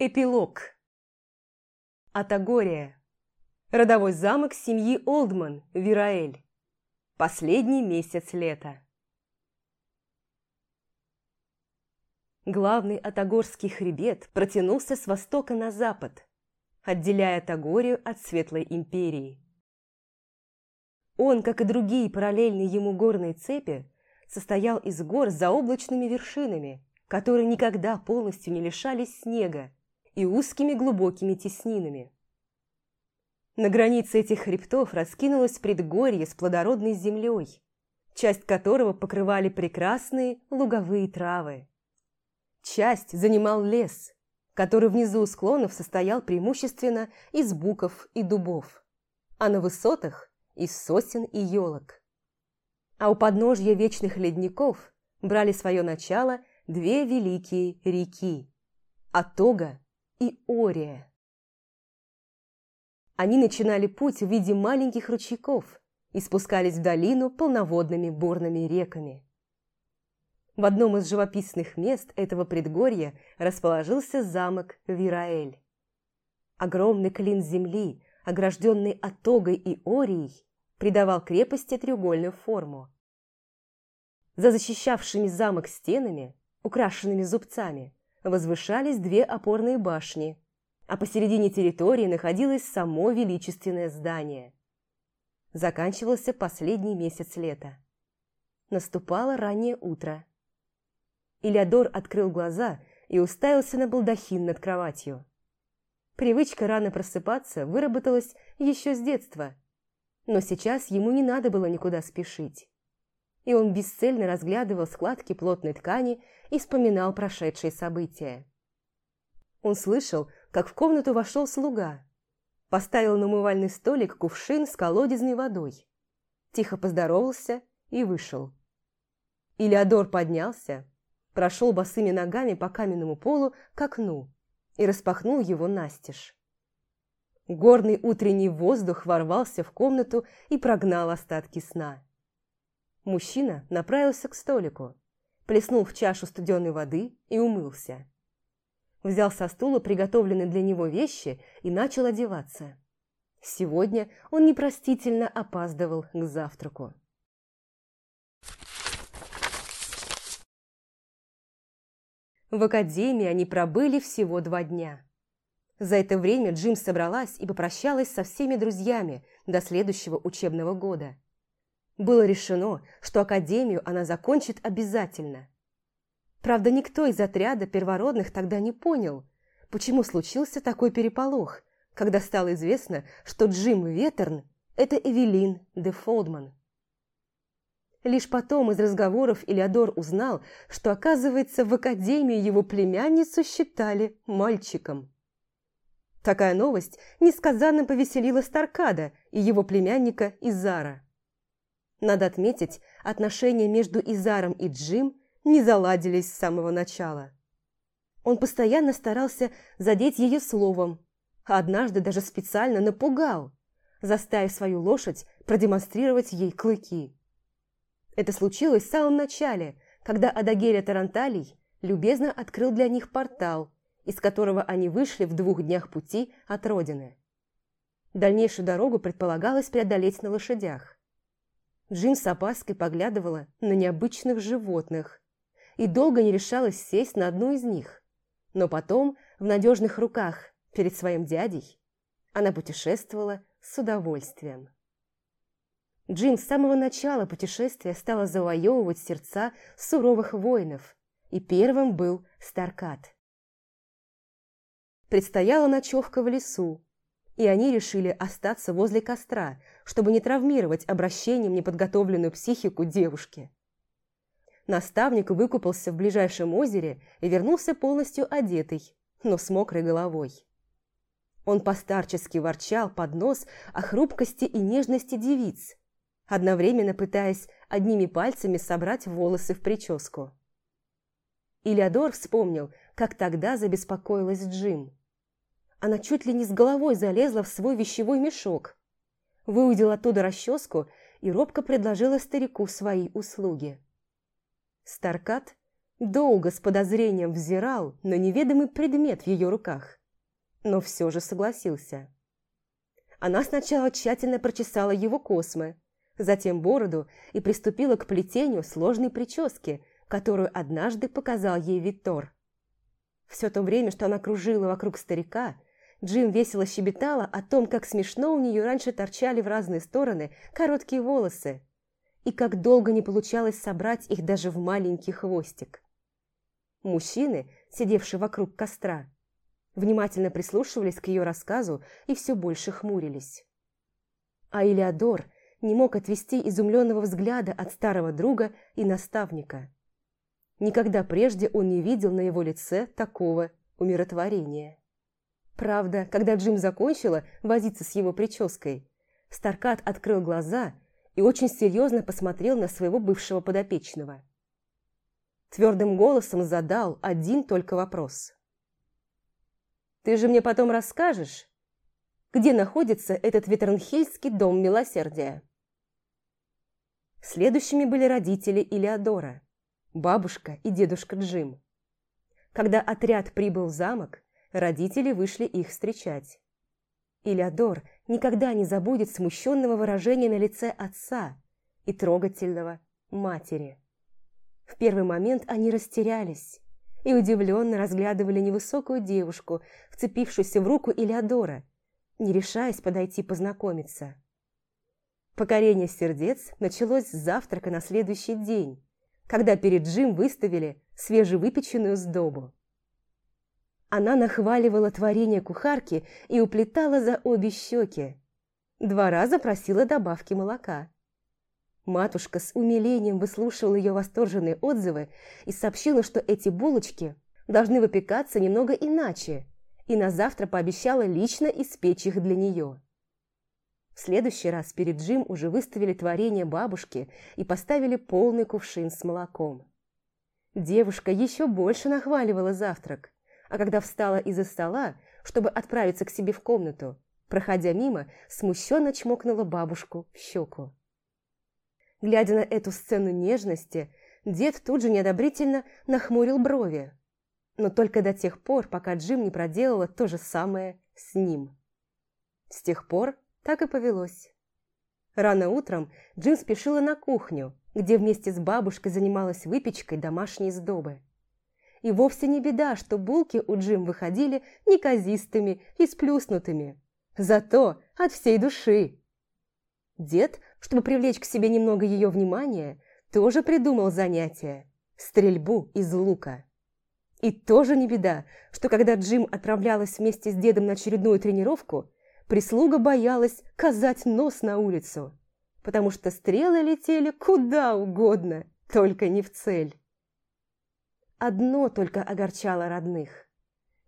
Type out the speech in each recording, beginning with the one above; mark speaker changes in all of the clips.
Speaker 1: Эпилог. Атагория. Родовой замок семьи Олдман, Вираэль. Последний месяц лета. Главный Атагорский хребет протянулся с востока на запад, отделяя Атагорию от Светлой Империи. Он, как и другие параллельные ему горные цепи, состоял из гор с заоблачными вершинами, которые никогда полностью не лишались снега, и узкими глубокими теснинами. На границе этих хребтов раскинулось предгорье с плодородной землей, часть которого покрывали прекрасные луговые травы. Часть занимал лес, который внизу склонов состоял преимущественно из буков и дубов, а на высотах – из сосен и елок. А у подножья вечных ледников брали свое начало две великие реки – Атога и Ория. Они начинали путь в виде маленьких ручейков и спускались в долину полноводными бурными реками. В одном из живописных мест этого предгорья расположился замок Вираэль. Огромный клин земли, огражденный Атогой и Орией, придавал крепости треугольную форму. За защищавшими замок стенами, украшенными зубцами, возвышались две опорные башни, а посередине территории находилось само величественное здание. Заканчивался последний месяц лета. Наступало раннее утро. Илядор открыл глаза и уставился на балдахин над кроватью. Привычка рано просыпаться выработалась еще с детства, но сейчас ему не надо было никуда спешить и он бесцельно разглядывал складки плотной ткани и вспоминал прошедшие события. Он слышал, как в комнату вошел слуга, поставил на умывальный столик кувшин с колодезной водой, тихо поздоровался и вышел. Илеодор поднялся, прошел босыми ногами по каменному полу к окну и распахнул его настежь. Горный утренний воздух ворвался в комнату и прогнал остатки сна. Мужчина направился к столику, плеснул в чашу студеной воды и умылся. Взял со стула приготовленные для него вещи и начал одеваться. Сегодня он непростительно опаздывал к завтраку. В академии они пробыли всего два дня. За это время Джим собралась и попрощалась со всеми друзьями до следующего учебного года – было решено, что академию она закончит обязательно. Правда, никто из отряда первородных тогда не понял, почему случился такой переполох, когда стало известно, что Джим Ветерн – это Эвелин де Фолдман. Лишь потом из разговоров Илеодор узнал, что, оказывается, в академии его племянницу считали мальчиком. Такая новость несказанно повеселила Старкада и его племянника Изара. Надо отметить, отношения между Изаром и Джим не заладились с самого начала. Он постоянно старался задеть ее словом, а однажды даже специально напугал, заставив свою лошадь продемонстрировать ей клыки. Это случилось в самом начале, когда Адагерия Таранталий любезно открыл для них портал, из которого они вышли в двух днях пути от родины. Дальнейшую дорогу предполагалось преодолеть на лошадях. Джим с опаской поглядывала на необычных животных и долго не решалась сесть на одну из них. Но потом, в надежных руках перед своим дядей, она путешествовала с удовольствием. Джим с самого начала путешествия стала завоевывать сердца суровых воинов, и первым был Старкат. Предстояла ночевка в лесу, и они решили остаться возле костра, чтобы не травмировать обращением неподготовленную психику девушки. Наставник выкупался в ближайшем озере и вернулся полностью одетый, но с мокрой головой. Он постарчески ворчал под нос о хрупкости и нежности девиц, одновременно пытаясь одними пальцами собрать волосы в прическу. Илеодор вспомнил, как тогда забеспокоилась Джим. Она чуть ли не с головой залезла в свой вещевой мешок, выудила оттуда расческу и робко предложила старику свои услуги. Старкат, долго с подозрением взирал на неведомый предмет в ее руках, но все же согласился. Она сначала тщательно прочесала его космы, затем бороду и приступила к плетению сложной прически, которую однажды показал ей Виттор. Все то время, что она кружила вокруг старика, Джим весело щебетала о том, как смешно у нее раньше торчали в разные стороны короткие волосы, и как долго не получалось собрать их даже в маленький хвостик. Мужчины, сидевшие вокруг костра, внимательно прислушивались к ее рассказу и все больше хмурились. А Илеодор не мог отвести изумленного взгляда от старого друга и наставника. Никогда прежде он не видел на его лице такого умиротворения. Правда, когда Джим закончила возиться с его прической, Старкат открыл глаза и очень серьезно посмотрел на своего бывшего подопечного. Твердым голосом задал один только вопрос. «Ты же мне потом расскажешь, где находится этот ветернхильский дом милосердия?» Следующими были родители Илеодора, бабушка и дедушка Джим. Когда отряд прибыл в замок, родители вышли их встречать. Илеодор никогда не забудет смущенного выражения на лице отца и трогательного матери. В первый момент они растерялись и удивленно разглядывали невысокую девушку, вцепившуюся в руку Илеодора, не решаясь подойти познакомиться. Покорение сердец началось с завтрака на следующий день, когда перед Джим выставили свежевыпеченную сдобу. Она нахваливала творение кухарки и уплетала за обе щеки. Два раза просила добавки молока. Матушка с умилением выслушивала ее восторженные отзывы и сообщила, что эти булочки должны выпекаться немного иначе, и на завтра пообещала лично испечь их для нее. В следующий раз перед Джим уже выставили творение бабушки и поставили полный кувшин с молоком. Девушка еще больше нахваливала завтрак, а когда встала из-за стола, чтобы отправиться к себе в комнату, проходя мимо, смущенно чмокнула бабушку в щеку. Глядя на эту сцену нежности, дед тут же неодобрительно нахмурил брови. Но только до тех пор, пока Джим не проделала то же самое с ним. С тех пор так и повелось. Рано утром Джим спешила на кухню, где вместе с бабушкой занималась выпечкой домашней сдобы. И вовсе не беда, что булки у Джим выходили неказистыми и сплюснутыми. Зато от всей души. Дед чтобы привлечь к себе немного ее внимания, тоже придумал занятие – стрельбу из лука. И тоже не беда, что когда Джим отправлялась вместе с дедом на очередную тренировку, прислуга боялась казать нос на улицу, потому что стрелы летели куда угодно, только не в цель. Одно только огорчало родных.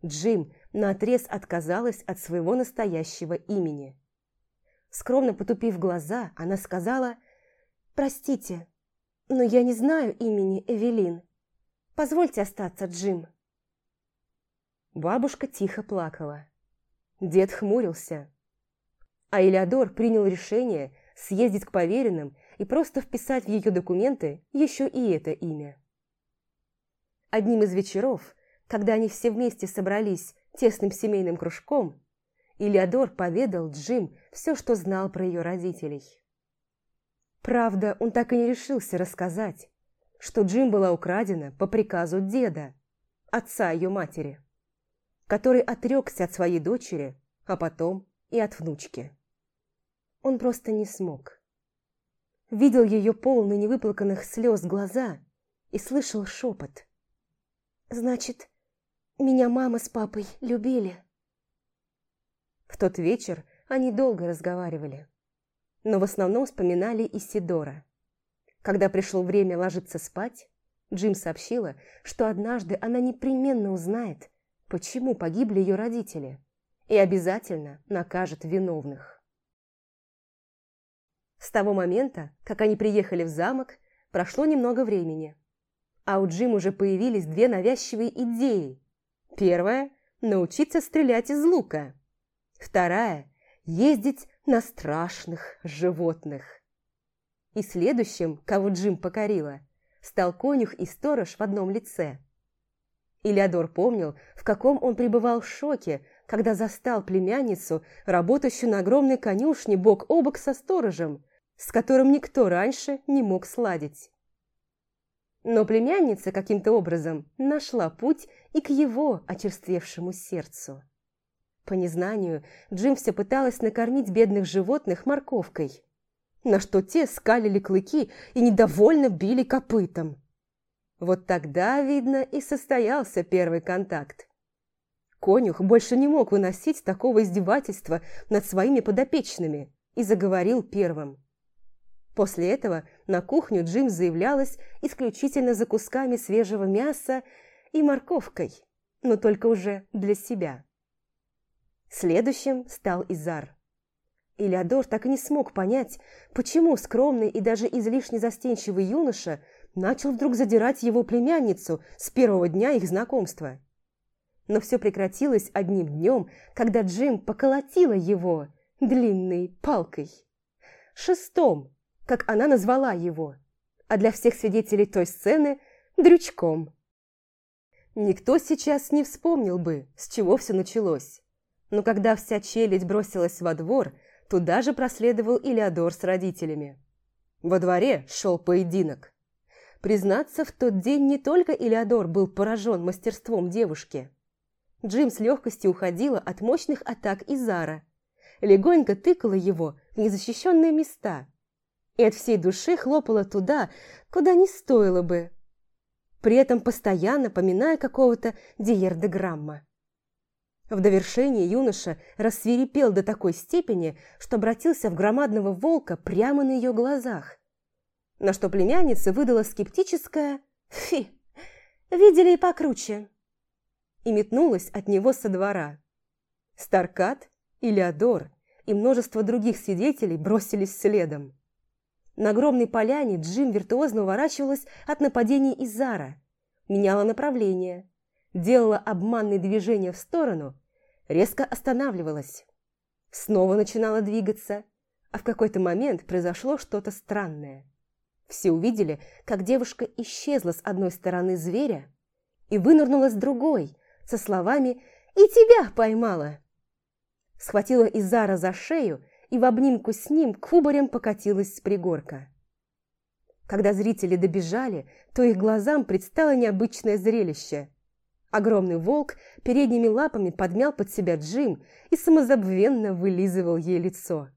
Speaker 1: Джим наотрез отказалась от своего настоящего имени. Скромно потупив глаза, она сказала «Простите, но я не знаю имени Эвелин. Позвольте остаться, Джим». Бабушка тихо плакала. Дед хмурился. А Элеодор принял решение съездить к поверенным и просто вписать в ее документы еще и это имя. Одним из вечеров, когда они все вместе собрались тесным семейным кружком, Илеодор поведал Джим все, что знал про ее родителей. Правда, он так и не решился рассказать, что Джим была украдена по приказу деда, отца ее матери, который отрекся от своей дочери, а потом и от внучки. Он просто не смог. Видел ее полные невыплаканных слез глаза и слышал шепот. «Значит, меня мама с папой любили?» В тот вечер они долго разговаривали, но в основном вспоминали Исидора. Когда пришло время ложиться спать, Джим сообщила, что однажды она непременно узнает, почему погибли ее родители, и обязательно накажет виновных. С того момента, как они приехали в замок, прошло немного времени, а у Джим уже появились две навязчивые идеи. Первая – научиться стрелять из лука – Вторая – ездить на страшных животных. И следующим, кого Джим покорила, стал конюх и сторож в одном лице. Илеодор помнил, в каком он пребывал в шоке, когда застал племянницу, работающую на огромной конюшне бок о бок со сторожем, с которым никто раньше не мог сладить. Но племянница каким-то образом нашла путь и к его очерствевшему сердцу. По незнанию, Джим все пыталась накормить бедных животных морковкой, на что те скалили клыки и недовольно били копытом. Вот тогда, видно, и состоялся первый контакт. Конюх больше не мог выносить такого издевательства над своими подопечными и заговорил первым. После этого на кухню Джим заявлялась исключительно за кусками свежего мяса и морковкой, но только уже для себя. Следующим стал Изар. Илеодор так и не смог понять, почему скромный и даже излишне застенчивый юноша начал вдруг задирать его племянницу с первого дня их знакомства. Но все прекратилось одним днем, когда Джим поколотила его длинной палкой. Шестом, как она назвала его, а для всех свидетелей той сцены – дрючком. Никто сейчас не вспомнил бы, с чего все началось. Но когда вся челядь бросилась во двор, туда же проследовал Илеодор с родителями. Во дворе шел поединок. Признаться, в тот день не только Илеодор был поражен мастерством девушки – Джим с легкостью уходила от мощных атак Изара, легонько тыкала его в незащищенные места и от всей души хлопала туда, куда не стоило бы, при этом постоянно поминая какого-то диердеграмма. В довершение юноша рассверепел до такой степени, что обратился в громадного волка прямо на ее глазах, на что племянница выдала скептическое «Фи, видели и покруче» и метнулась от него со двора. Старкат, Илеодор и множество других свидетелей бросились следом. На огромной поляне Джим виртуозно уворачивалась от нападений Изара, меняла направление, делала обманные движения в сторону, резко останавливалась. Снова начинала двигаться, а в какой-то момент произошло что-то странное. Все увидели, как девушка исчезла с одной стороны зверя и вынырнула с другой, со словами «И тебя поймала!». Схватила Изара за шею и в обнимку с ним кубарем покатилась с пригорка. Когда зрители добежали, то их глазам предстало необычное зрелище. Огромный волк передними лапами подмял под себя Джим и самозабвенно вылизывал ей лицо.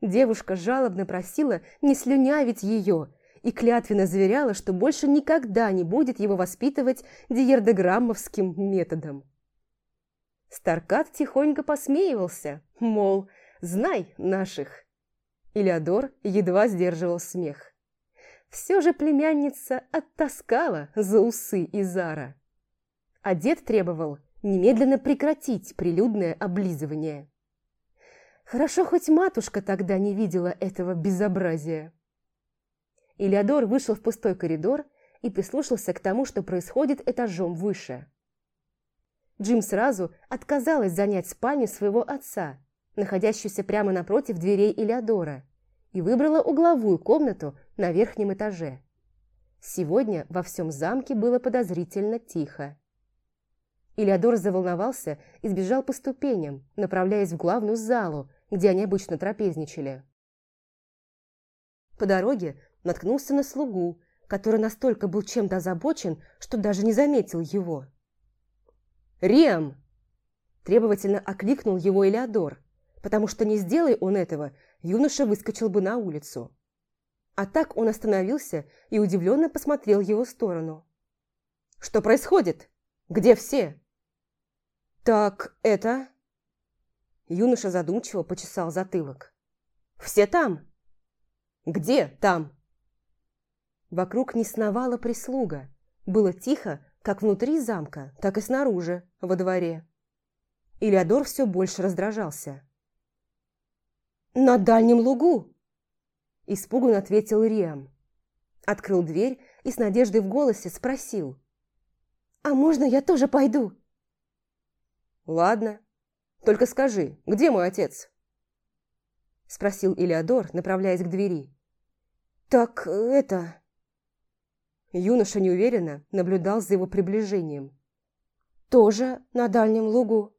Speaker 1: Девушка жалобно просила не слюнявить ее и клятвенно заверяла, что больше никогда не будет его воспитывать диердограммовским методом. Старкат тихонько посмеивался, мол, знай наших. Илеодор едва сдерживал смех. Все же племянница оттаскала за усы Изара. А дед требовал немедленно прекратить прилюдное облизывание. Хорошо, хоть матушка тогда не видела этого безобразия. Илеодор вышел в пустой коридор и прислушался к тому, что происходит этажом выше. Джим сразу отказалась занять спальню своего отца, находящуюся прямо напротив дверей Илеодора, и выбрала угловую комнату на верхнем этаже. Сегодня во всем замке было подозрительно тихо. Илеодор заволновался и сбежал по ступеням, направляясь в главную залу, где они обычно трапезничали. По дороге наткнулся на слугу, который настолько был чем-то озабочен, что даже не заметил его. «Рем!» – требовательно окликнул его Элеодор, потому что не сделай он этого, юноша выскочил бы на улицу. А так он остановился и удивленно посмотрел в его сторону. «Что происходит? Где все?» «Так это...» Юноша задумчиво почесал затылок. «Все там?» «Где там?» Вокруг не сновала прислуга. Было тихо как внутри замка, так и снаружи, во дворе. Илеодор все больше раздражался. «На дальнем лугу!» Испуганно ответил Риам. Открыл дверь и с надеждой в голосе спросил. «А можно я тоже пойду?» «Ладно. Только скажи, где мой отец?» Спросил Илеодор, направляясь к двери. «Так это...» Юноша неуверенно наблюдал за его приближением. «Тоже на дальнем лугу?»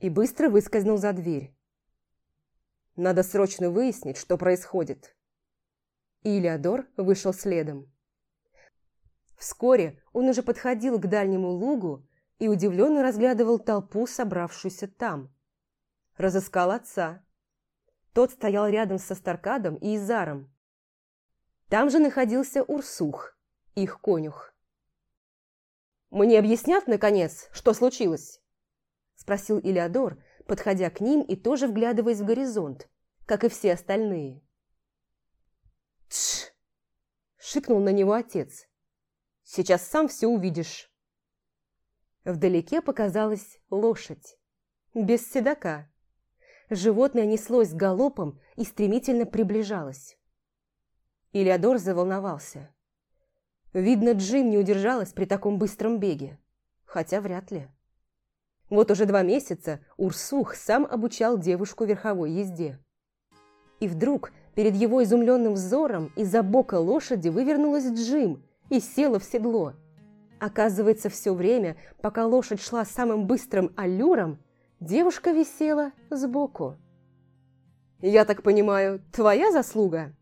Speaker 1: И быстро выскользнул за дверь. «Надо срочно выяснить, что происходит». И Илеодор вышел следом. Вскоре он уже подходил к дальнему лугу и удивленно разглядывал толпу, собравшуюся там. Разыскал отца. Тот стоял рядом со Старкадом и Изаром. Там же находился Урсух, их конюх. «Мне объяснят, наконец, что случилось?» Спросил Илеодор, подходя к ним и тоже вглядываясь в горизонт, как и все остальные. «Тш!» – шикнул на него отец. «Сейчас сам все увидишь». Вдалеке показалась лошадь. Без седока. Животное неслось галопом и стремительно приближалось. Илеодор заволновался. Видно, Джим не удержалась при таком быстром беге. Хотя вряд ли. Вот уже два месяца Урсух сам обучал девушку верховой езде. И вдруг перед его изумленным взором из-за бока лошади вывернулась Джим и села в седло. Оказывается, все время, пока лошадь шла самым быстрым аллюром, девушка висела сбоку. «Я так понимаю, твоя заслуга?»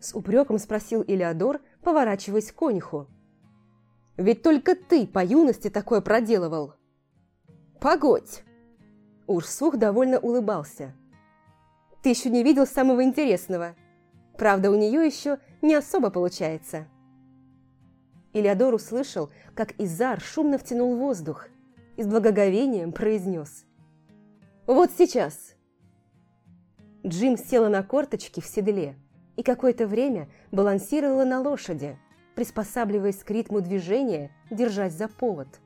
Speaker 1: С упреком спросил Илеодор, поворачиваясь к конюху. «Ведь только ты по юности такое проделывал!» «Погодь!» Урсух довольно улыбался. «Ты еще не видел самого интересного. Правда, у нее еще не особо получается». Илеодор услышал, как Изар шумно втянул воздух и с благоговением произнес. «Вот сейчас!» Джим села на корточки в седле и какое-то время балансировала на лошади, приспосабливаясь к ритму движения, держась за повод.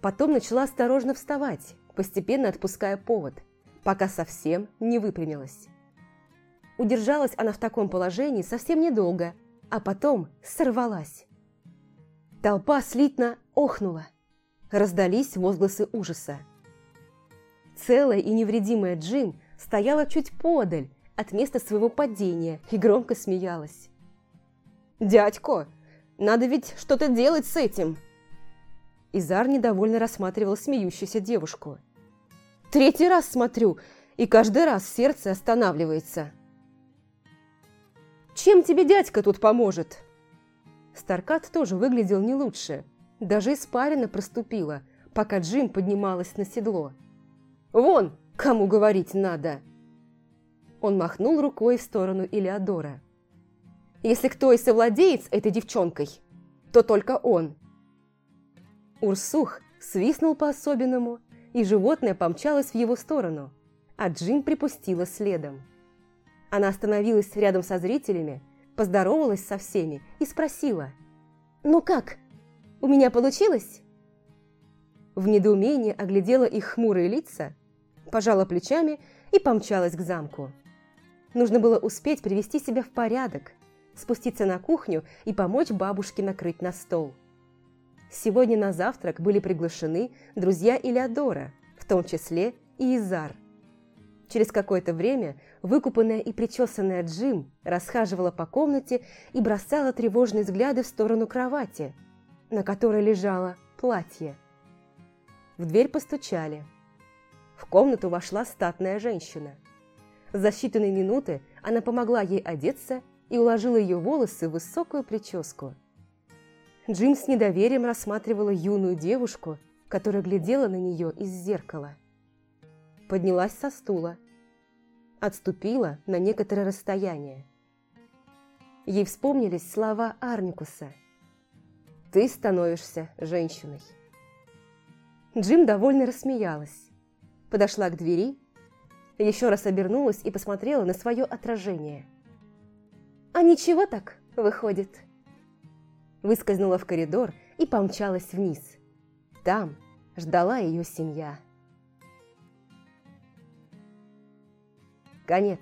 Speaker 1: Потом начала осторожно вставать, постепенно отпуская повод, пока совсем не выпрямилась. Удержалась она в таком положении совсем недолго, а потом сорвалась. Толпа слитно охнула. Раздались возгласы ужаса. Целая и невредимая Джим стояла чуть подаль, от места своего падения и громко смеялась. «Дядько, надо ведь что-то делать с этим!» Изар недовольно рассматривал смеющуюся девушку. «Третий раз смотрю, и каждый раз сердце останавливается!» «Чем тебе дядька тут поможет?» Старкат тоже выглядел не лучше. Даже испарина проступила, пока Джим поднималась на седло. «Вон, кому говорить надо!» Он махнул рукой в сторону Илеодора. «Если кто и совладеет с этой девчонкой, то только он». Урсух свистнул по-особенному, и животное помчалось в его сторону, а Джим припустила следом. Она остановилась рядом со зрителями, поздоровалась со всеми и спросила. «Ну как? У меня получилось?» В недоумении оглядела их хмурые лица, пожала плечами и помчалась к замку. Нужно было успеть привести себя в порядок, спуститься на кухню и помочь бабушке накрыть на стол. Сегодня на завтрак были приглашены друзья Илеодора, в том числе и Изар. Через какое-то время выкупанная и причесанная Джим расхаживала по комнате и бросала тревожные взгляды в сторону кровати, на которой лежало платье. В дверь постучали. В комнату вошла статная женщина – за считанные минуты она помогла ей одеться и уложила ее волосы в высокую прическу. Джим с недоверием рассматривала юную девушку, которая глядела на нее из зеркала. Поднялась со стула. Отступила на некоторое расстояние. Ей вспомнились слова Арникуса. «Ты становишься женщиной». Джим довольно рассмеялась. Подошла к двери еще раз обернулась и посмотрела на свое отражение. «А ничего так выходит?» Выскользнула в коридор и помчалась вниз. Там ждала ее семья. Конец.